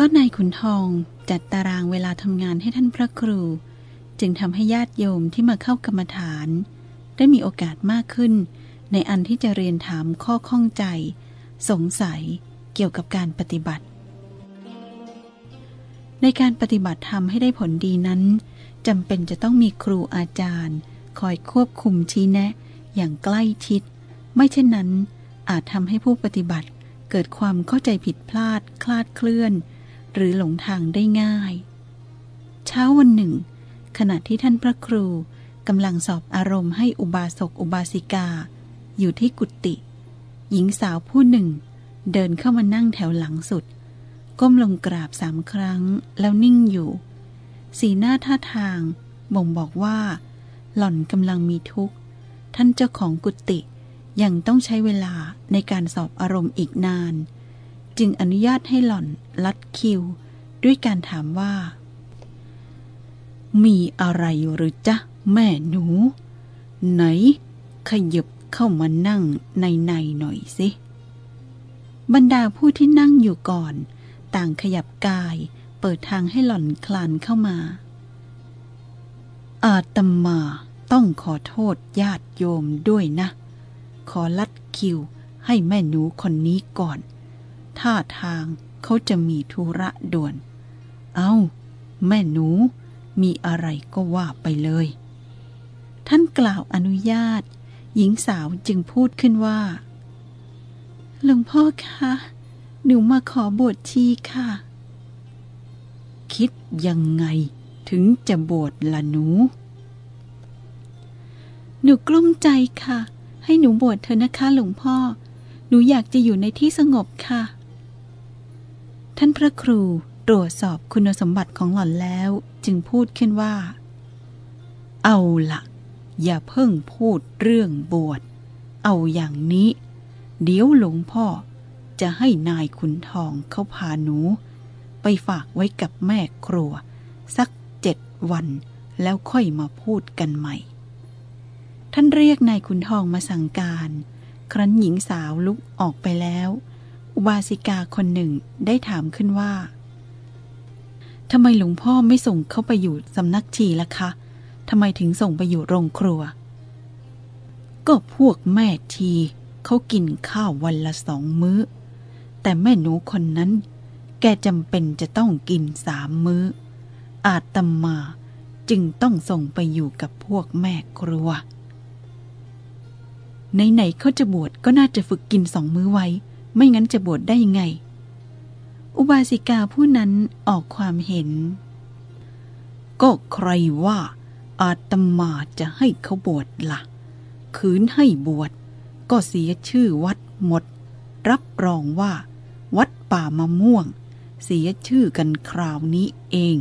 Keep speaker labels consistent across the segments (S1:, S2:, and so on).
S1: ราะนายขุนทองจัดตารางเวลาทำงานให้ท่านพระครู จึงทำให้ญาติโยมที่มาเข้ากรรมฐาน ได้มีโอกาสมากขึ้น ในอันที่จะเรียนถามข้อข้องใจ สงสัยเกี่ยวกับการปฏิบัติ ในการปฏิบัติธรรมให้ได้ผลดีนั้นจำเป็นจะต้องมีครูอาจารย์ คอยควบคุมชี้แนะ อย่างใกล้ชิด ไม่เช่นนั้น อาจทำให้ผู้ปฏิบัติเกิดความเข้าใจผิดพลาดคลาดเคลื่อน หรือหลงทางได้ง่าย เช้าวันหนึ่ง ขณะที่ท่านพระครูกำลังสอบอารมณ์ให้อุบาสกอุบาสิกา อยู่ที่กุฏิหญิงสาวผู้หนึ่ง เดินเข้ามานั่งแถวหลังสุด ก้มลงกราบสามครั้งแล้วนิ่งอยู่ สีหน้าท่าทาง บ่งบอกว่า หล่อนกำลังมีทุกข์ ท่านเจ้าของกุฏิยังต้องใช้เวลาในการสอบอารมณ์อีกนาน จึงอนุญาตให้หล่อนลัดคิว ด้วยการถามว่า มีอะไรหรือจ๊ะ แม่หนู ไหน ขยับเข้ามานั่งในในหน่อยสิ บรรดาผู้ที่นั่งอยู่ก่อน ต่างขยับกายเปิดทางให้หล่อนคลานเข้ามา อาตมาต้องขอโทษญาติโยมด้วยนะ ขอลัดคิวให้แม่หนูคนนี้ก่อน ท่าทางเขาจะมีธุระด่วน เอา้า แม่หนู มีอะไรก็ว่าไปเลย ท่านกล่าวอนุญาต หญิงสาวจึงพูดขึ้นว่า หลวงพ่อคะ หนูมาขอบวชชีค่ะ คิดยังไงถึงจะบวชละหนู หนูกลุ้มใจค่ะ ให้หนูบวชเถอะนะคะหลวงพ่อ หนูอยากจะอยู่ในที่สงบค่ะ ท่านพระครูตรวจสอบคุณสมบัติของหล่อนแล้ว จึงพูดขึ้นว่า เอาละอย่าเพิ่งพูดเรื่องบวช เอาอย่างนี้ เดี๋ยวหลวงพ่อจะให้นายขุนทองเขาพาหนู ไปฝากไว้กับแม่ครัว สักเจ็ดวันแล้วค่อยมาพูดกันใหม่ ท่านเรียกนายขุนทองมาสั่งการ ครั้นหญิงสาวลุกออกไปแล้ว อุบาสิกาคนหนึ่งได้ถามขึ้นว่าทำไมหลวงพ่อไม่ส่งเข้าไปอยู่สำนักชีล่ะคะทำไมถึงส่งไปอยู่โรงครัว ก็พวกแม่ทีเขากินข้าววันละสองมื้อ แต่แม่หนูคนนั้น แกจำเป็นจะต้องกินสามมื้อ อาตมาจึงต้องส่งไปอยู่กับพวกแม่ครัวไหนๆเขาจะบวชก็น่าจะฝึกกินสองมื้อไว้ ไม่งั้นจะบวชได้ยังไง อุบาสิกาผู้นั้นออกความเห็น ก็ใครว่าอาตมาจะให้เขาบวชละ่ะคืนให้บวชก็เสียชื่อวัดหมด รับรองว่า วัดป่ามะม่วง เสียชื่อกันคราวนี้เอง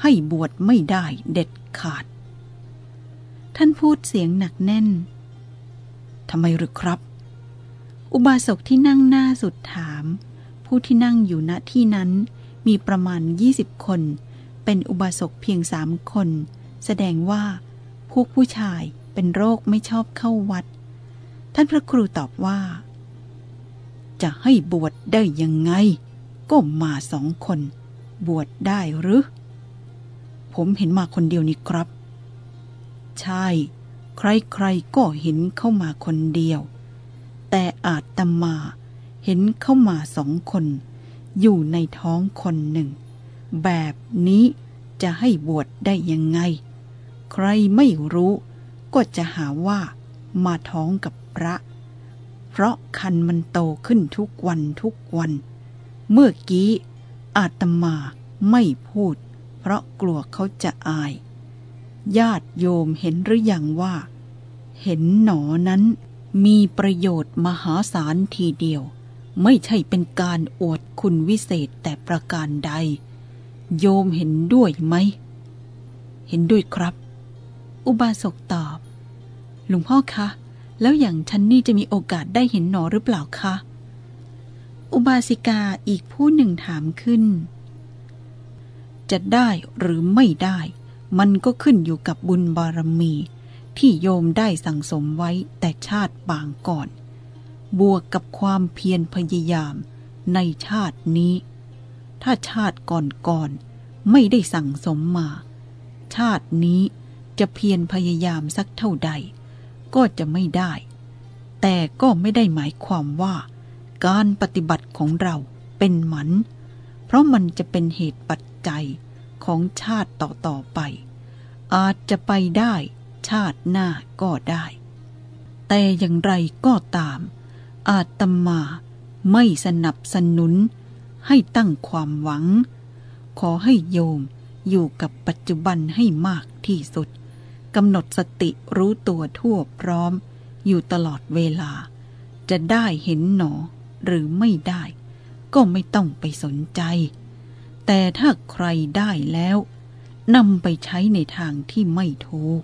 S1: ให้บวชไม่ได้เด็ดขาด ท่านพูดเสียงหนักแน่นทำไมหรือครับ อุบาสกที่นั่งหน้าสุดถาม ผู้ที่นั่งอยู่ณที่นั้น มีประมาณ20คน เป็นอุบาสกเพียงสามคน แสดงว่า พวกผู้ชายเป็นโรคไม่ชอบเข้าวัด ท่านพระครูตอบว่า จะให้บวชได้ยังไง ก็มาสองคน บวชได้หรือ ผมเห็นมาคนเดียวนี่ครับ ใช่ ใครๆก็เห็นเข้ามาคนเดียว แต่อาตมา เห็นเข้ามาสองคน อยู่ในท้องคนหนึ่ง แบบนี้จะให้บวชได้ยังไง ใครไม่รู้ก็จะหาว่ามาท้องกับพระ เพราะคันมันโตขึ้นทุกวันทุกวัน เมื่อกี้อาตมาไม่พูด เพราะกลัวเขาจะอาย ญาติโยมเห็นหรือยังว่า เห็นหนอนั้น มีประโยชน์มหาศาลทีเดียว ไม่ใช่เป็นการอวดคุณวิเศษแต่ประการใด โยมเห็นด้วยไหม เห็นด้วยครับ อุบาสกตอบ หลวงพ่อคะ แล้วอย่างฉันนี่จะมีโอกาสได้เห็นหนอหรือเปล่าคะ อุบาสิกาอีกผู้หนึ่งถามขึ้น จะได้หรือไม่ได้ มันก็ขึ้นอยู่กับบุญบารมี ที่โยมได้สั่งสมไว้แต่ชาติบางก่อน บวกกับความเพียรพยายามในชาตินี้ ถ้าชาติก่อนๆไม่ได้สั่งสมมา ชาตินี้จะเพียรพยายามสักเท่าใด ก็จะไม่ได้ แต่ก็ไม่ได้หมายความว่า การปฏิบัติของเราเป็นหมัน เพราะมันจะเป็นเหตุปัจจัยของชาติต่อๆไป อาจจะไปได้ ชาติหน้าก็ได้ แต่อย่างไรก็ตาม อาตมาไม่สนับสนุน ให้ตั้งความหวัง ขอให้โยมอยู่กับปัจจุบันให้มากที่สุดกำหนดสติรู้ตัวทั่วพร้อม อยู่ตลอดเวลา จะได้เห็นหนอหรือไม่ได้ ก็ไม่ต้องไปสนใจ แต่ถ้าใครได้แล้วนำไปใช้ในทางที่ไม่ถูก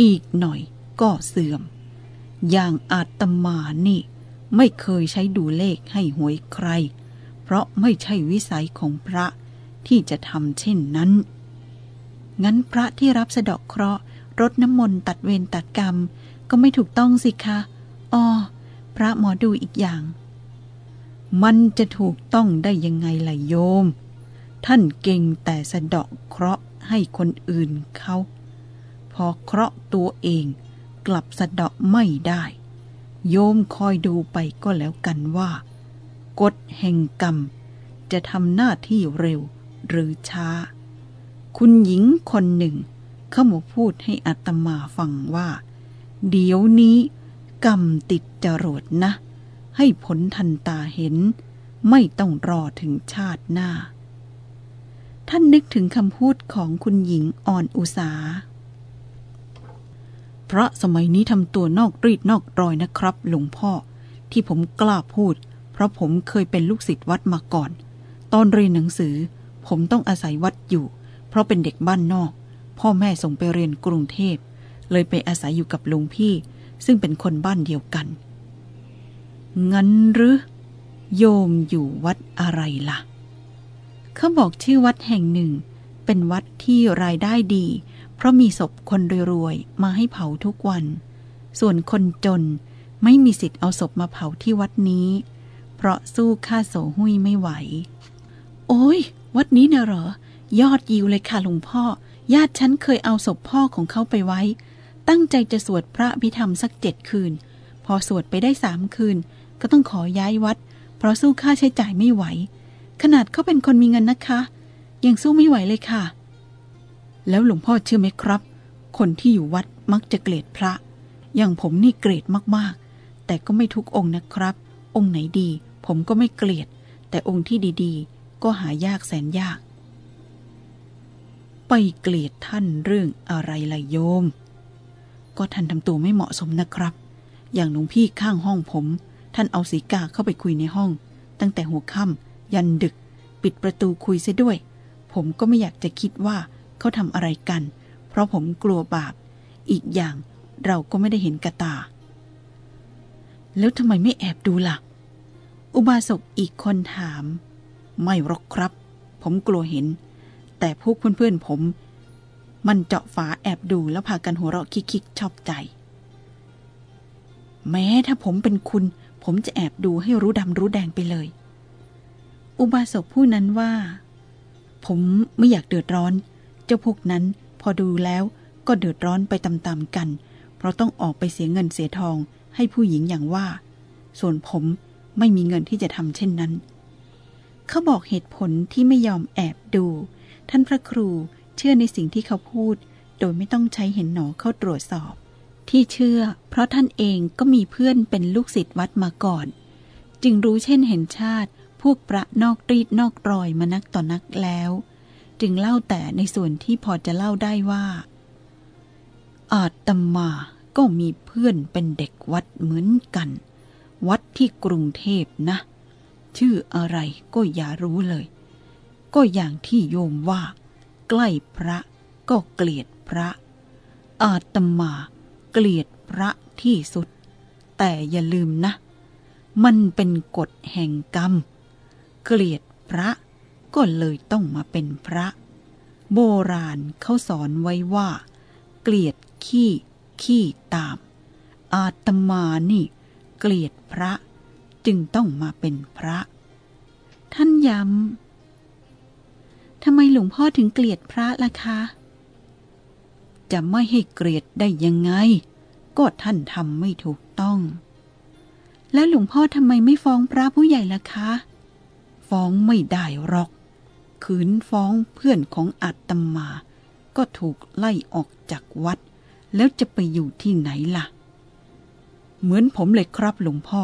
S1: อีกหน่อยก็เสื่อม อย่างอาตมานี่ ไม่เคยใช้ดูเลขให้หวยใคร เพราะไม่ใช่วิสัยของพระที่จะทำเช่นนั้น งั้นพระที่รับสะดอกเคราะห์รดน้ำมนต์ตัดเวรตัดกรรม ก็ไม่ถูกต้องสิคะอ๋อพระหมอดูอีกอย่าง มันจะถูกต้องได้ยังไงล่ะโยม ท่านเก่งแต่สะดอกเคราะห์ให้คนอื่นเขา พอเคราะห์ตัวเองกลับสะดอกไม่ได้ โยมคอยดูไปก็แล้วกันว่า กฎแห่งกรรม จะทำหน้าที่เร็วหรือช้า คุณหญิงคนหนึ่งเขามาพูดให้อัตมาฟังว่า เดี๋ยวนี้ กรรมติดจรวดนะ ให้ผลทันตาเห็น ไม่ต้องรอถึงชาติหน้า ท่านนึกถึงคำพูดของคุณหญิงอ่อนอุสา พระสมัยนี้ทำตัวนอกรีดนอกรอยนะครับ หลวงพ่อ ที่ผมกล้าพูด เพราะผมเคยเป็นลูกศิษย์วัดมาก่อน ตอนเรียนหนังสือ ผมต้องอาศัยวัดอยู่ เพราะเป็นเด็กบ้านนอก พ่อแม่ส่งไปเรียนกรุงเทพ เลยไปอาศัยอยู่กับลุงพี่ ซึ่งเป็นคนบ้านเดียวกัน งั้นหรือ โยมอยู่วัดอะไรละ่ะ เขาบอกชื่อวัดแห่งหนึ่ง เป็นวัดที่รายได้ดี ราะมีศพคนรวยๆมาให้เผาทุกวัน ส่วนคนจนไม่มีสิทธิ์เอาศพมาเผาที่วัดนี้ เพราะสู้ค่าโสหุยไม่ไหว โอ้ย วัดนี้นะเหรอ ยอดยิวเลยค่ะหลวงพ่อ ญาติฉันเคยเอาศพพ่อของเขาไปไว้ ตั้งใจจะสวดพระพิธรรมสักเจ็ดคืน พอสวดไปได้สามคืน ก็ต้องขอย้ายวัด เพราะสู้ค่าใช้จ่ายไม่ไหว ขนาดเขาเป็นคนมีเงินนะคะ ยังสู้ไม่ไหวเลยค่ะ แล้วหลวงพ่อเชื่อไหมครับ คนที่อยู่วัดมักจะเกลียดพระ อย่างผมนี่เกลียดมากๆ แต่ก็ไม่ทุกองค์นะครับ องค์ไหนดี ผมก็ไม่เกลียด แต่องค์ที่ดีๆ ก็หายากแสนยาก ไปเกลียดท่านเรื่องอะไรล่ะโยม ก็ท่านทำตัวไม่เหมาะสมนะครับ อย่างหลวงพี่ข้างห้องผม ท่านเอาสีกาเข้าไปคุยในห้อง ตั้งแต่หัวค่ำยันดึก ปิดประตูคุยเสียด้วย ผมก็ไม่อยากจะคิดว่า เขาทำอะไรกัน เพราะผมกลัวบาป อีกอย่างเราก็ไม่ได้เห็นกระตา แล้วทำไมไม่แอบดูละ่ะ อุบาสกอีกคนถาม ไม่หรอกครับ ผมกลัวเห็น แต่พวกเพื่อนๆผม มันเจาะฝาแอบดูแล้วพากันหัวเราะคิกๆชอบใจ แม้ถ้าผมเป็นคุณ ผมจะแอบดูให้รู้ดำรู้แดงไปเลย อุบาสกผู้นั้นว่าผมไม่อยากเดือดร้อน จ้าพวกนั้นพอดูแล้วก็เดือดร้อนไปตามๆกัน เพราะต้องออกไปเสียเงินเสียทองให้ผู้หญิงอย่างว่า ส่วนผมไม่มีเงินที่จะทำเช่นนั้น เขาบอกเหตุผลที่ไม่ยอมแอบดู ท่านพระครูเชื่อในสิ่งที่เขาพูด โดยไม่ต้องใช้เห็นหนอเข้าตรวจสอบ ที่เชื่อ เพราะท่านเองก็มีเพื่อนเป็นลูกศิษย์วัดมาก่อน จึงรู้เช่นเห็นชาติพวกประนอกรีดนอกรอยมานักต่อนักแล้ว จึงเล่าแต่ในส่วนที่พอจะเล่าได้ว่า อาตมาก็มีเพื่อนเป็นเด็กวัดเหมือนกัน วัดที่กรุงเทพนะ ชื่ออะไรก็อย่ารู้เลย ก็อย่างที่โยมว่า ใกล้พระก็เกลียดพระ อาตมาเกลียดพระที่สุด แต่อย่าลืมนะ มันเป็นกฎแห่งกรรม เกลียดพระ ก็เลยต้องมาเป็นพระ โบราณเขาสอนไว้ว่า เกลียดขี้ขี้ตาม อาตมานี่ เกลียดพระจึงต้องมาเป็นพระ ท่านย้ำทำไมหลวงพ่อถึงเกลียดพระล่ะคะ
S2: จะไม่ให้เกลียดได้ยังไง ก็ท่านทำไม่ถูกต้อง
S1: แล้วหลวงพ่อทำไมไม่ฟ้องพระผู้ใหญ่ล่ะคะ
S2: ฟ้องไม่ได้หรอก ขืนฟ้องเพื่อนของอาตมา ก็ถูกไล่ออกจากวัด แล้วจะไปอยู่ที่ไหนล่ะ เหมือนผมเลยครับหลวงพ่อ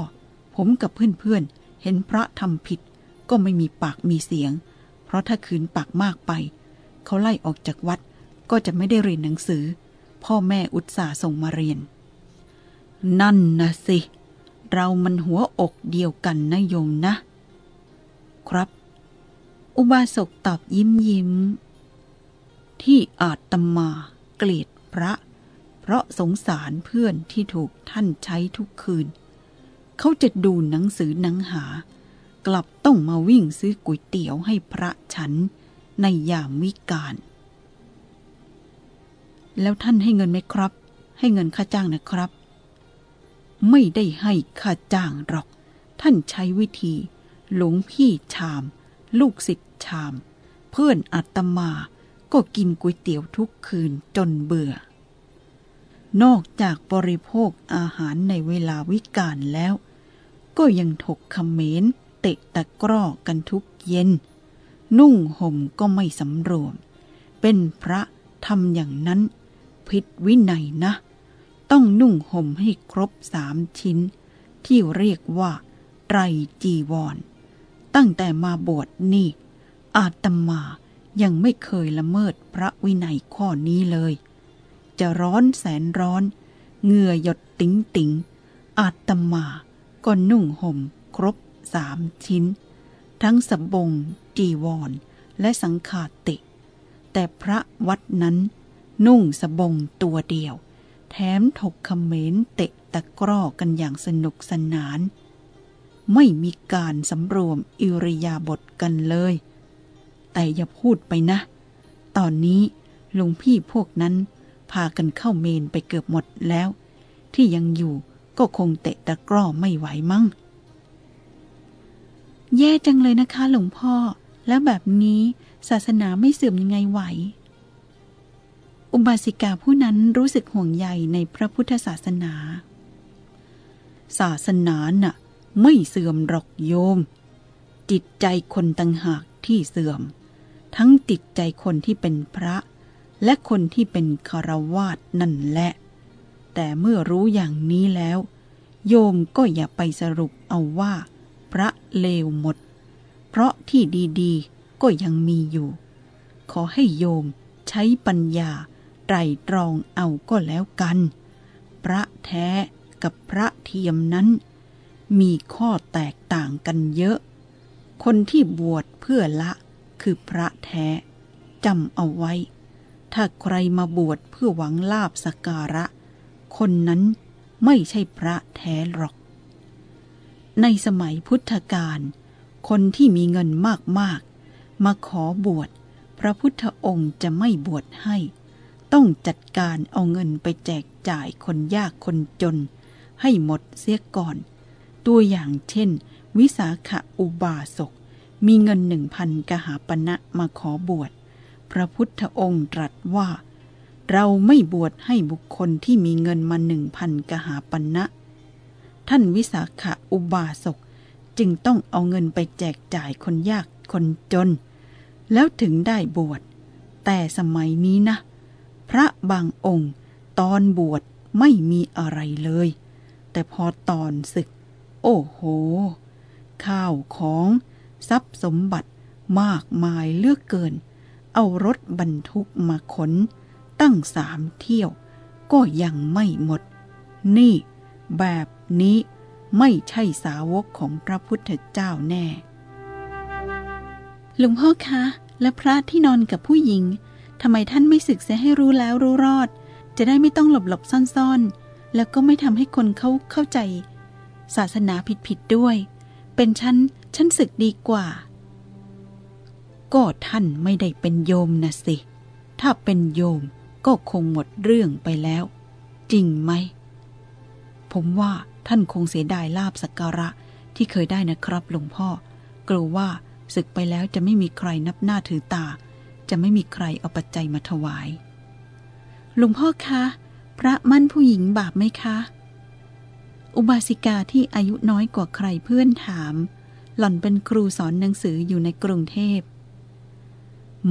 S2: ผมกับเพื่อนๆเห็นพระทำผิด ก็ไม่มีปากมีเสียง เพราะถ้าขืนปากมากไป เขาไล่ออกจากวัด ก็จะไม่ได้เรียนหนังสือ พ่อแม่อุตส่าห์ส่งมาเรียน นั่นนะสิ เรามันหัวอกเดียวกันนะโยมนะ ครับ
S1: อุบาสกตอบยิ้มยิ้ม
S2: ที่อาตมาเกลียดพระ เพราะสงสารเพื่อนที่ถูกท่านใช้ทุกคืน เขาจะดูหนังสือหนังหา กลับต้องมาวิ่งซื้อก๋วยเตี๋ยวให้พระฉันในยามวิกาลแล้วท่านให้เงินไหมครับ ให้เงินค่าจ้างนะครับ ไม่ได้ให้ค่าจ้างหรอก ท่านใช้วิธี หลวงพี่ชาม ลูกศิษย์ ชาม เพื่อนอาตมาก็กินก๋วยเตี๋ยวทุกคืนจนเบื่อ นอกจากบริโภคอาหารในเวลาวิกาลแล้ว ก็ยังถกเขมรเตะตะกร้อกันทุกเย็น นุ่งห่มก็ไม่สำรวม เป็นพระทำอย่างนั้น ผิดวินัยนะ ต้องนุ่งห่มให้ครบสามชิ้น ที่เรียกว่าไตรจีวร ตั้งแต่มาบวชนี่ อาตมายังไม่เคยละเมิดพระวินัยข้อนี้เลย จะร้อนแสนร้อนเหงื่อหยดติ๋งติ๋งอาตมาก็นุ่งห่มครบสามชิ้น ทั้งสบง จีวร และสังขาติ แต่พระวัดนั้น นุ่งสบงตัวเดียว แถมถกเขมรเตะตะกร้อกันอย่างสนุกสนาน ไม่มีการสำรวมอิริยาบถกันเลย แต่อย่าพูดไปนะ ตอนนี้ลุงพี่พวกนั้น พากันเข้าเมนไปเกือบหมดแล้ว ที่ยังอยู่ก็คงเตะตะกร้อไม่ไหวมั้ง
S1: แย่จังเลยนะคะ หลวงพ่อ แล้วแบบนี้ศาสนาไม่เสื่อมยังไงไหว อุบาสิกาผู้นั้นรู้สึกห่วงใยในพระพุทธศาสนา
S2: ศาสนาน่ะ ไม่เสื่อมหรอกโยม จิตใจคนต่างหาก ที่เสื่อม ทั้งจิตใจคนที่เป็นพระ และคนที่เป็นคารวาสนั่นแหละ แต่เมื่อรู้อย่างนี้แล้ว โยมก็อย่าไปสรุปเอาว่า พระเลวหมด เพราะที่ดีๆ ก็ยังมีอยู่ ขอให้โยมใช้ปัญญาไตรตรองเอาก็แล้วกัน พระแท้กับพระเทียมนั้น มีข้อแตกต่างกันเยอะ คนที่บวชเพื่อละคือพระแท้จำเอาไว้ ถ้าใครมาบวชเพื่อหวังลาบสการะ คนนั้นไม่ใช่พระแท้หรอก ในสมัยพุทธกาลคนที่มีเงินมากๆ มาขอบวช พระพุทธองค์จะไม่บวชให้ ต้องจัดการเอาเงินไปแจกจ่ายคนยากคนจน ให้หมดเสียก่อน ตัวอย่างเช่น วิสาขอุบาสก มีเงินหนึ่งพันกหาปณะมาขอบวช พระพุทธองค์ตรัสว่า เราไม่บวชให้บุคคลที่มีเงินมาหนึ่งพันกหาปณะ ท่านวิสาขอุบาสกจึงต้องเอาเงินไปแจกจ่ายคนยากคนจน แล้วถึงได้บวช แต่สมัยนี้นะ พระบางองค์ตอนบวชไม่มีอะไรเลย แต่พอตอนศึก โอ้โห ข้าวของทรัพย์สมบัติมากมายเลือกเกิน เอารถบรรทุกมาขน ตั้งสามเที่ยว ก็ยังไม่หมด นี่ แบบนี้ไม่ใช่สาวกของพระพุทธเจ้าแน่
S1: หลวงพ่อคะ และพระที่นอนกับผู้หญิงทำไมท่านไม่ศึกเสียให้รู้แล้วรู้รอด จะได้ไม่ต้องหลบหลบซ่อนๆ แล้วก็ไม่ทำให้คนเขาเข้าใจ ศาสนาผิดๆด้วย เป็นฉันฉันศึกดีกว่า
S2: ก็ท่านไม่ได้เป็นโยมนะสิ ถ้าเป็นโยมก็คงหมดเรื่องไปแล้ว จริงไหม ผมว่าท่านคงเสียดายลาบสักการะที่เคยได้นะครับหลวงพ่อกลัวว่าศึกไปแล้วจะไม่มีใครนับหน้าถือตา
S1: จะไม่มีใครเอาปัจจัยมาถวาย หลวงพ่อคะ พระมั่นผู้หญิงบาปไหมคะ อุบาสิกาที่อายุน้อยกว่าใครเพื่อนถาม หล่อนเป็นครูสอนหนังสืออยู่ในกรุงเทพ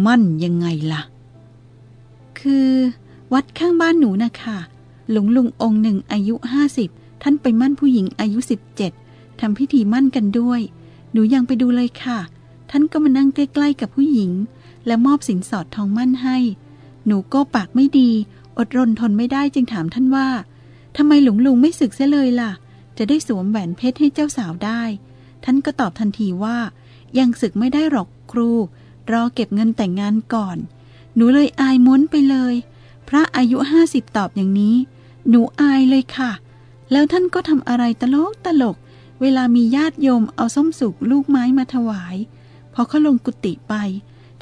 S1: มั่นยังไงล่ะ คือ วัดข้างบ้านหนูนะคะหลวงลุงองค์หนึ่งอายุห้าสิบท่านไปมั่นผู้หญิงอายุสิบเจ็ดทำพิธีมั่นกันด้วย หนูยังไปดูเลยค่ะ ท่านก็มานั่งใกล้ๆกับผู้หญิง และมอบสินสอดทองมั่นให้ หนูก็ปากไม่ดี อดรนทนไม่ได้จึงถามท่านว่า ทำไมหลวงลุงไม่ศึกเสียเลยล่ะ จะได้สวมแหวนเพชรให้เจ้าสาวได้ ท่านก็ตอบทันทีว่า ยังศึกไม่ได้หรอกครู รอเก็บเงินแต่งงานก่อน หนูเลยอายม้นไปเลย พระอายุห้าสิบตอบอย่างนี้ หนูอายเลยค่ะ แล้วท่านก็ทำอะไรตลกตลก เวลามีญาติโยมเอาส้มสุกลูกไม้มาถวาย พอเขาลงกุฏิไป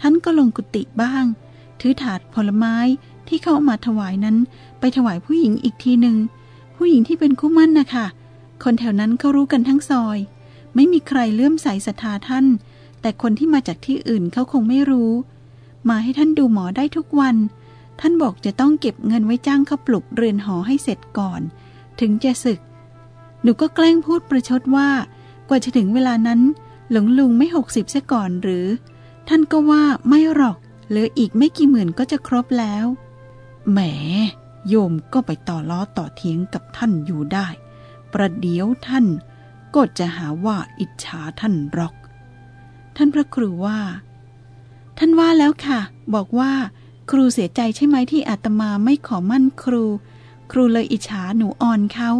S1: ท่านก็ลงกุฏิบ้าง ถือถาดผลไม้ที่เขาเอามาถวายนั้น ไปถวายผู้หญิงอีกทีหนึ่ง ผู้หญิงที่เป็นคู่มั่นนะคะคนแถวนั้นเขารู้กันทั้งซอย ไม่มีใครเลื่อมใสศรัทธาท่าน แต่คนที่มาจากที่อื่นเขาคงไม่รู้ มาให้ท่านดูหมอได้ทุกวัน ท่านบอกจะต้องเก็บเงินไว้จ้างเขาปลุกเรือนหอให้เสร็จก่อน ถึงจะศึก หนูก็แกล้งพูดประชดว่า กว่าจะถึงเวลานั้น หลวงลุงไม่หกสิบซะก่อนหรือ ท่านก็ว่าไม่หรอกเหลืออีกไม่กี่หมื่นก็จะครบแล้ว แหม โยมก็ไปต่อล้อต่อเทียงกับท่านอยู่ได้ ประเดี๋ยวท่านก็จะหาว่าอิจฉาท่านหรอก ท่านพระครูว่า ท่านว่าแล้วค่ะ บอกว่า ครูเสียใจใช่ไหมที่อาตมาไม่ขอมั่นครู ครูเลยอิจฉาหนูอ่อนเขา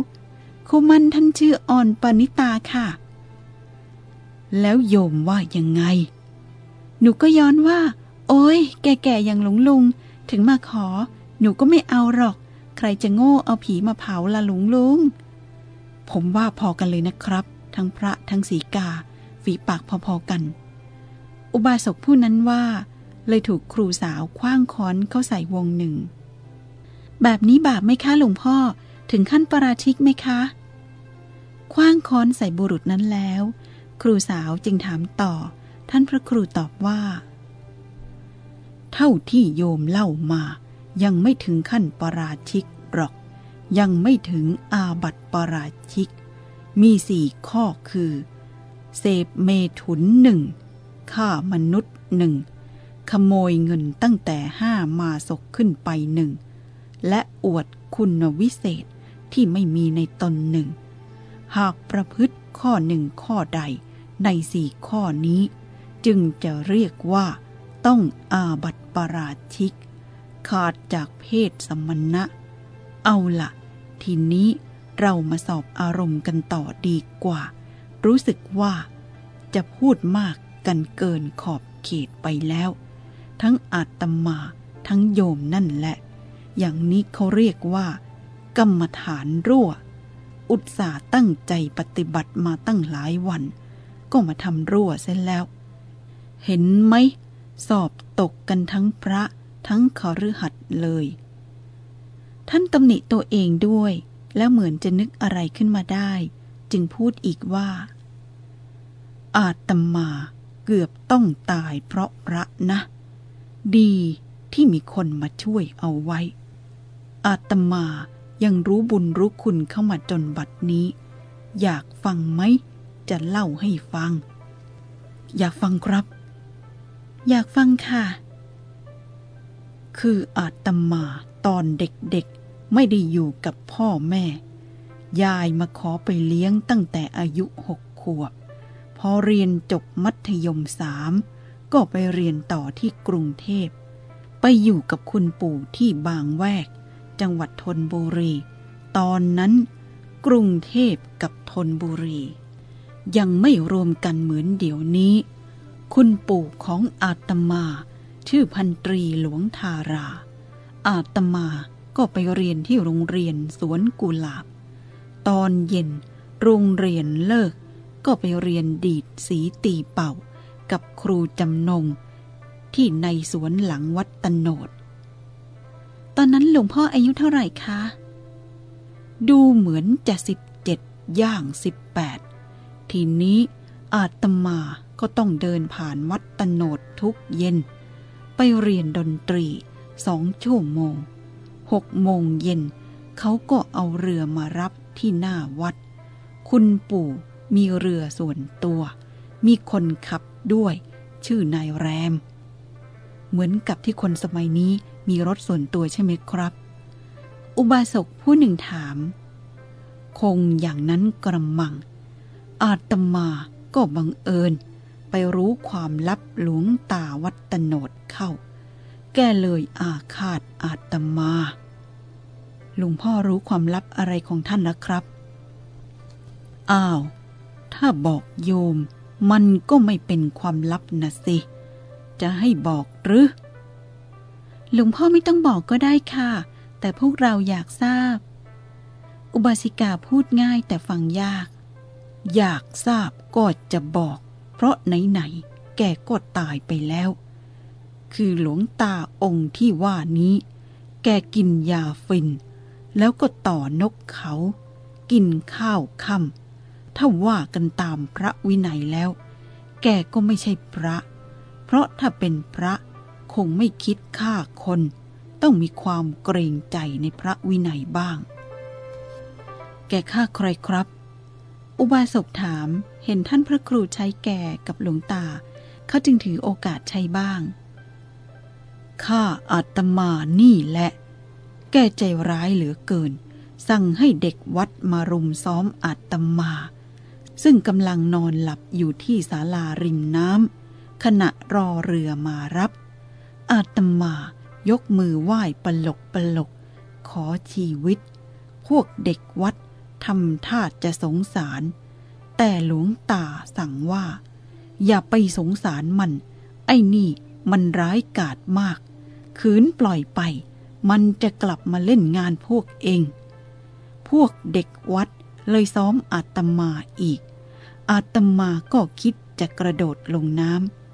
S1: ครูมั่นท่านชื่ออ่อนปณิตาค่ะ แล้วโยมว่ายังไง หนูก็ย้อนว่า โอ้ยแก่ๆอย่างหลวงลุง ถึงมาขอ นูก็ไม่เอาหรอก ใครจะโง่เอาผีมาเผาละลวงลุง ผมว่าพอกันเลยนะครับ ทั้งพระทั้งสีกา ฝีปากพอๆกัน อุบาสกผู้นั้นว่า เลยถูกครูสาวคว้างค้อนเข้าใส่วงหนึ่ง แบบนี้บาปไหมคะหลวงพ่อถึงขั้นปราชิกไหมคะ คว้างค้อนใส่บุรุษนั้นแล้ว ครูสาวจึงถามต่อ ท่านพระครูตอบว่า เท่าที่โยมเล่ามา ยังไม่ถึงขั้นปราชิกหรอก ยังไม่ถึงอาบัติปราชิก มีสี่ข้อคือ เสพเมถุนหนึ่งฆ่ามนุษย์หนึ่งขโมยเงินตั้งแต่ห้ามาศกขึ้นไปหนึ่งและอวดคุณวิเศษที่ไม่มีในตนหนึ่ง หากประพฤติข้อหนึ่งข้อใดในสี่ข้อนี้ จึงจะเรียกว่าต้องอาบัติปราชิก ขาดจากเพศสมณะ เอาละทีนี้เรามาสอบอารมณ์กันต่อดีกว่า รู้สึกว่า จะพูดมากกันเกินขอบเขตไปแล้ว ทั้งอาตมาทั้งโยมนั่นแหละ อย่างนี้เขาเรียกว่า กรรมฐานรั่ว อุตสาห์ตั้งใจปฏิบัติมาตั้งหลายวัน ก็มาทำรั่วเส้นแล้ว เห็นไหม สอบตกกันทั้งพระ ทั้งขฤหัสถ์เลย ท่านตำหนิตัวเองด้วย แล้วเหมือนจะนึกอะไรขึ้นมาได้ จึงพูดอีกว่า อาตมาเกือบต้องตายเพราะพระนะ ดีที่มีคนมาช่วยเอาไว้ อาตมายังรู้บุญรู้คุณเข้ามาจนบัดนี้ อยากฟังไหม จะเล่าให้ฟัง อยากฟังครับ อยากฟังค่ะ คืออาตมาตอนเด็กๆ ไม่ได้อยู่กับพ่อแม่ ยายมาขอไปเลี้ยงตั้งแต่อายุหกขวบ พอเรียนจบมัธยมสามก็ไปเรียนต่อที่กรุงเทพ ไปอยู่กับคุณปู่ที่บางแวก จังหวัดธนบุรี ตอนนั้นกรุงเทพกับธนบุรี ยังไม่รวมกันเหมือนเดี๋ยวนี้ คุณปู่ของอาตมา ชื่อพันตรีหลวงทารา อาตมาก็ไปเรียนที่โรงเรียนสวนกุหลาบ ตอนเย็นโรงเรียนเลิก ก็ไปเรียนดีดสีตีเป่า กับครูจำนง ที่ในสวนหลังวัดตโนด ตอนนั้นหลวงพ่ออายุเท่าไหร่คะ ดูเหมือนจะสิบเจ็ดย่างสิบแปดทีนี้อาตมาก็ต้องเดินผ่านวัดตโนดทุกเย็น
S2: ไปเรียนดนตรีสองชั่วโมงหกโมงเย็นเขาก็เอาเรือมารับที่หน้าวัด คุณปู่มีเรือส่วนตัว มีคนขับด้วย ชื่อนายแรม เหมือนกับที่คนสมัยนี้มีรถส่วนตัวใช่ไหมครับ อุบาสกผู้หนึ่งถาม คงอย่างนั้นกระมัง อาตมาก็บังเอิญ ไปรู้ความลับหลวงตาวัตโนดเข้า แกเลยอาฆาตอาตมาหลวงพ่อรู้ความลับอะไรของท่านนะครับ อ้าว ถ้าบอกโยม มันก็ไม่เป็นความลับนะสิ จะให้บอกหรือ
S1: หลวงพ่อไม่ต้องบอกก็ได้ค่ะ แต่พวกเราอยากทราบ อุบาสิกาพูดง่ายแต่ฟังยาก
S2: อยากทราบก็จะบอก เพราะไหนๆแกก็ตายไปแล้ว คือหลวงตาองค์ที่ว่านี้ แกกินยาฟิน แล้วก็ต่อนกเขา กินข้าวค่ำถ้าว่ากันตามพระวินัยแล้ว แกก็ไม่ใช่พระ เพราะถ้าเป็นพระคงไม่คิดฆ่าคน ต้องมีความเกรงใจในพระวินัยบ้าง แกฆ่าใครครับ
S1: อุบาสกถาม เห็นท่านพระครูใช้แก่กับหลวงตา เขาจึงถือโอกาสใช้บ้าง
S2: ข้าอาตมานี่แหละ แก่ใจร้ายเหลือเกิน สั่งให้เด็กวัดมารุมซ้อมอาตมา ซึ่งกำลังนอนหลับอยู่ที่ศาลาริมน้ำขณะรอเรือมารับ อาตมายกมือไหว้ปลกปลก ขอชีวิต พวกเด็กวัดทำท่าจะสงสาร แต่หลวงตาสั่งว่า อย่าไปสงสารมัน ไอ้นี่มันร้ายกาจมากคืนปล่อยไป มันจะกลับมาเล่นงานพวกเอง พวกเด็กวัดเลยซ้อมอาตมาอีก อาตมาก็คิดจะกระโดดลงน้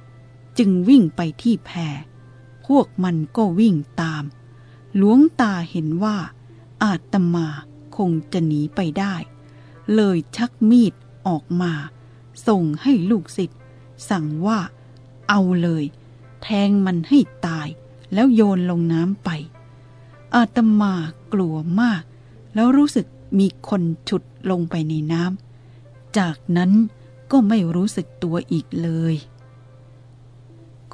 S2: ำจึงวิ่งไปที่แพพวกมันก็วิ่งตาม หลวงตาเห็นว่า อาตมาคงจะหนีไปได้ เลยชักมีด ออกมา ส่งให้ลูกศิษย์สั่งว่า เอาเลย แทงมันให้ตาย แล้วโยนลงน้ำไป อาตมากลัวมาก แล้วรู้สึกมีคนฉุดลงไปในน้ำจากนั้นก็ไม่รู้สึกตัวอีกเลย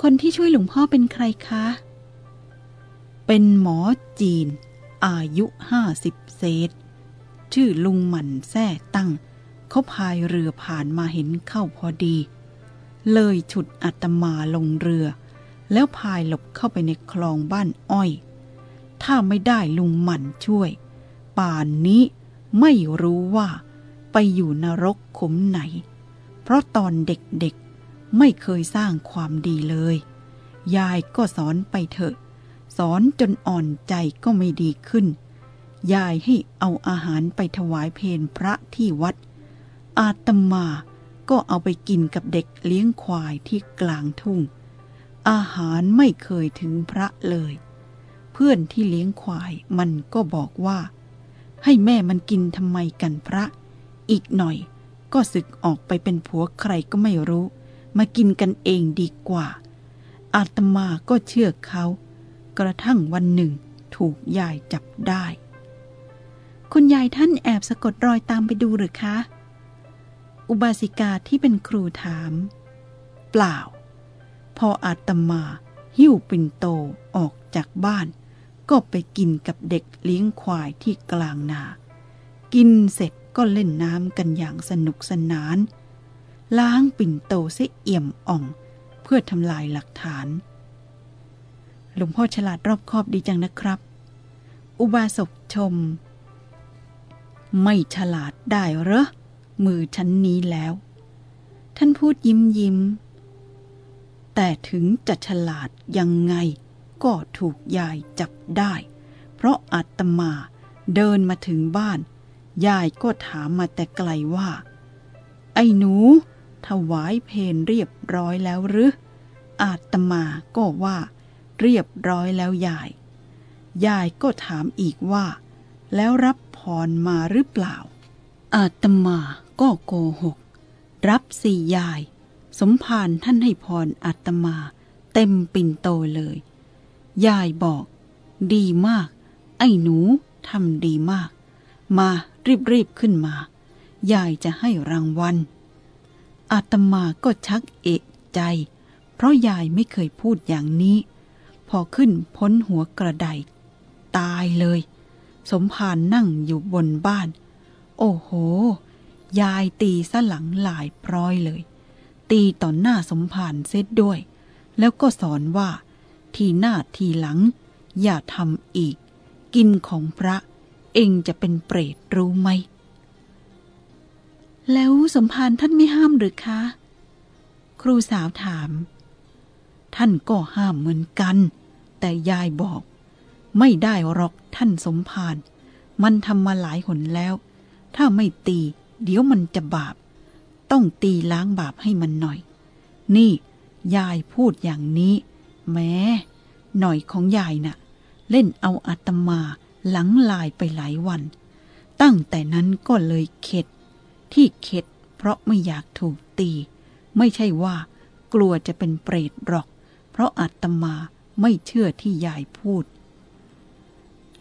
S1: คนที่ช่วยหลวงพ่อเป็นใครคะ
S2: เป็นหมอจีน อายุห้าสิบเศษ ชื่อลุงหมันแท้ตั้ง เขาพายเรือผ่านมาเห็นเข้าพอดี เลยฉุดอาตมาลงเรือ แล้วพายหลบเข้าไปในคลองบ้านอ้อย ถ้าไม่ได้ลุงหมั่นช่วย ป่านนี้ไม่รู้ว่าไปอยู่นรกขุมไหน เพราะตอนเด็กๆไม่เคยสร้างความดีเลย ยายก็สอนไปเถอะ สอนจนอ่อนใจก็ไม่ดีขึ้น ยายให้เอาอาหารไปถวายเพนพระที่วัด อาตมาก็เอาไปกินกับเด็กเลี้ยงควายที่กลางทุ่ง อาหารไม่เคยถึงพระเลย เพื่อนที่เลี้ยงควายมันก็บอกว่า ให้แม่มันกินทำไมกันพระ อีกหน่อยก็สึกออกไปเป็นผัวใครก็ไม่รู้ มากินกันเองดีกว่า อาตมาก็เชื่อเขา กระทั่งวันหนึ่งถูกยายจับได้
S1: คุณยายท่านแอบสะกดรอยตามไปดูหรือคะ อุบาสิกาที่เป็นครูถาม
S2: เปล่า พออาตมาหิ้วปิ่นโตออกจากบ้าน ก็ไปกินกับเด็กเลี้ยงควายที่กลางนา กินเสร็จก็เล่นน้ำกันอย่างสนุกสนาน ล้างปิ่นโตเสียเอี่ยมอ่อง เพื่อทำลายหลักฐาน หลวงพ่อฉลาดรอบคอบดีจังนะครับ อุบาสกชม ไม่ฉลาดได้เหรอ มือฉันนี้แล้ว
S1: ท่านพูดยิ้มยิ้ม
S2: แต่ถึงจะฉลาดยังไง ก็ถูกยายจับได้ เพราะอาตมาเดินมาถึงบ้าน ยายก็ถามมาแต่ไกลว่า ไอ้หนู ถวายเพนเรียบร้อยแล้วหรือ อาตมาก็ว่า เรียบร้อยแล้วยาย ยายก็ถามอีกว่า แล้วรับพรมาหรือเปล่า อาตมา ก็โกหก รับสี่ยาย สมภารท่านให้พรอาตมา เต็มปิ่นโตเลย ยายบอก ดีมาก ไอ้หนูทำดีมาก มารีบๆขึ้นมา ยายจะให้รางวัลอาตมาก็ชักเอะใจ เพราะยายไม่เคยพูดอย่างนี้ พอขึ้นพ้นหัวกระไดตายเลย สมภารนั่งอยู่บนบ้าน โอ้โห ยายตีสลังหลายพร้อยเลย ตีต่อหน้าสมภารเซตด้วย แล้วก็สอนว่า ทีหน้าทีหลัง อย่าทำอีก กินของพระ เองจะเป็นเปรตรู้ไหม
S1: แล้วสมภารท่านไม่ห้ามหรือคะ
S2: ครูสาวถาม ท่านก็ห้ามเหมือนกัน แต่ยายบอก ไม่ได้หรอกท่านสมภารมันทำมาหลายหนแล้ว ถ้าไม่ตี เดี๋ยวมันจะบาป ต้องตีล้างบาปให้มันหน่อย นี่ ยายพูดอย่างนี้ แม้ หน่อยของยายนะ่ะ เล่นเอาอาตมาหลังลายไปหลายวัน ตั้งแต่นั้นก็เลยเข็ด ที่เข็ด เพราะไม่อยากถูกตี ไม่ใช่ว่า กลัวจะเป็นเปรตหรอก เพราะอาตมาไม่เชื่อที่ยายพูด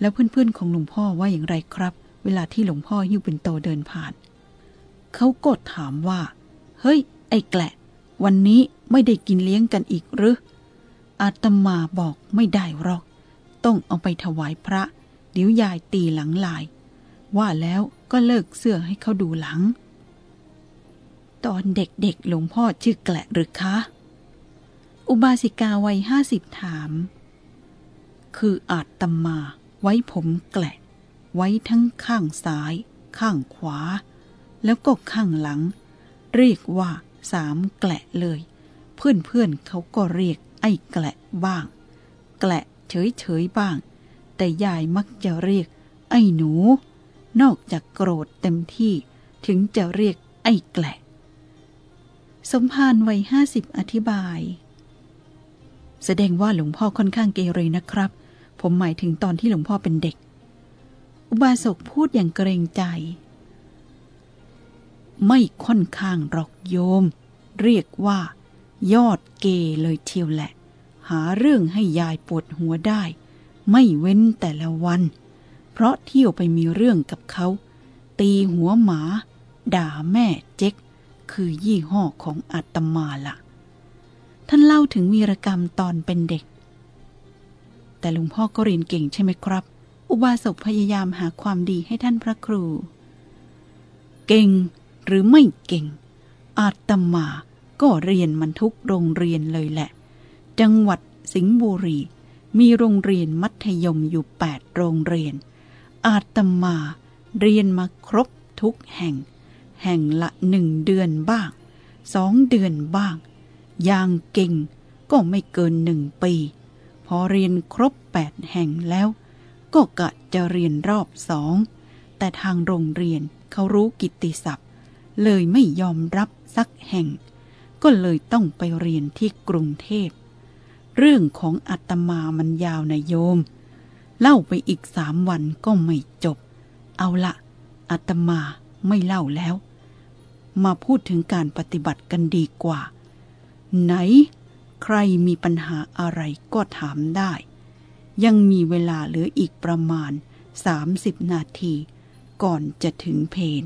S2: แล้วเพื่อนๆของหลวงพ่อว่าอย่างไรครับ เวลาที่หลวงพ่อหิ้วเป็นโตเดินผ่าน เขากดถามว่า เฮ้ย ไอ้แกละ วันนี้ไม่ได้กินเลี้ยงกันอีกหรือ อาตมาบอกไม่ได้หรอก ต้องเอาไปถวายพระ เดี๋ยวยายตีหลังลาย ว่าแล้วก็เลิกเสื้อให้เขาดูหลัง ตอนเด็กๆหลวงพ่อชื่อแกละหรือคะ
S1: อุบาสิกาวัยห้าสิบถาม
S2: คืออาตมา ไว้ผมแกละ ไว้ทั้งข้างซ้าย ข้างขวา แล้วก็ข้างหลัง เรียกว่าสามแกละเลย เพื่อนๆเขาก็เรียกไอ้แกละบ้าง แกละเฉยๆบ้าง แต่ยายมักจะเรียก ไอ้หนู นอกจากโกรธเต็มที่ถึงจะเรียกไอ้แกละ
S1: สมภารวัยห้าสิบอธิบาย
S2: แสดงว่าหลวงพ่อค่อนข้างเกเรนะครับ ผมหมายถึงตอนที่หลวงพ่อเป็นเด็ก
S1: อุบาสกพูดอย่างเกรงใจ
S2: ไม่ค่อนข้างหรอกโยม เรียกว่า ยอดเกเลยเทียวแหละ หาเรื่องให้ยายปวดหัวได้ ไม่เว้นแต่ละวัน เพราะเที่ยวไปมีเรื่องกับเขา ตีหัวหมา ด่าแม่เจ๊กคือยี่ห้อของอาตมาละ่ะ
S1: ท่านเล่าถึงวีรกรรมตอนเป็นเด็ก
S2: แต่หลวงพ่อก็เรียนเก่งใช่ไหมครับ
S1: อุบาสกพยายามหาความดีให้ท่านพระครู
S2: เก่ง หรือไม่เก่ง อาตมาก็เรียนมันทุกโรงเรียนเลยแหละ จังหวัดสิงห์บุรี มีโรงเรียนมัธยมอยู่แปดโรงเรียน อาตมาเรียนมาครบทุกแห่ง แห่งละหนึ่งเดือนบ้างสองเดือนบ้าง อย่างเก่งก็ไม่เกินหนึ่งปี พอเรียนครบแปดแห่งแล้ว ก็กะจะเรียนรอบสอง แต่ทางโรงเรียนเขารู้กิตติศัพท์ เลยไม่ยอมรับสักแห่ง ก็เลยต้องไปเรียนที่กรุงเทพ เรื่องของอาตมามันยาวนะโยม เล่าไปอีกสามวันก็ไม่จบ เอาละอาตมาไม่เล่าแล้ว มาพูดถึงการปฏิบัติกันดีกว่า ไหน ใครมีปัญหาอะไรก็ถามได้ ยังมีเวลาเหลืออีกประมาณ 30 นาที ก่อนจะถึงเพน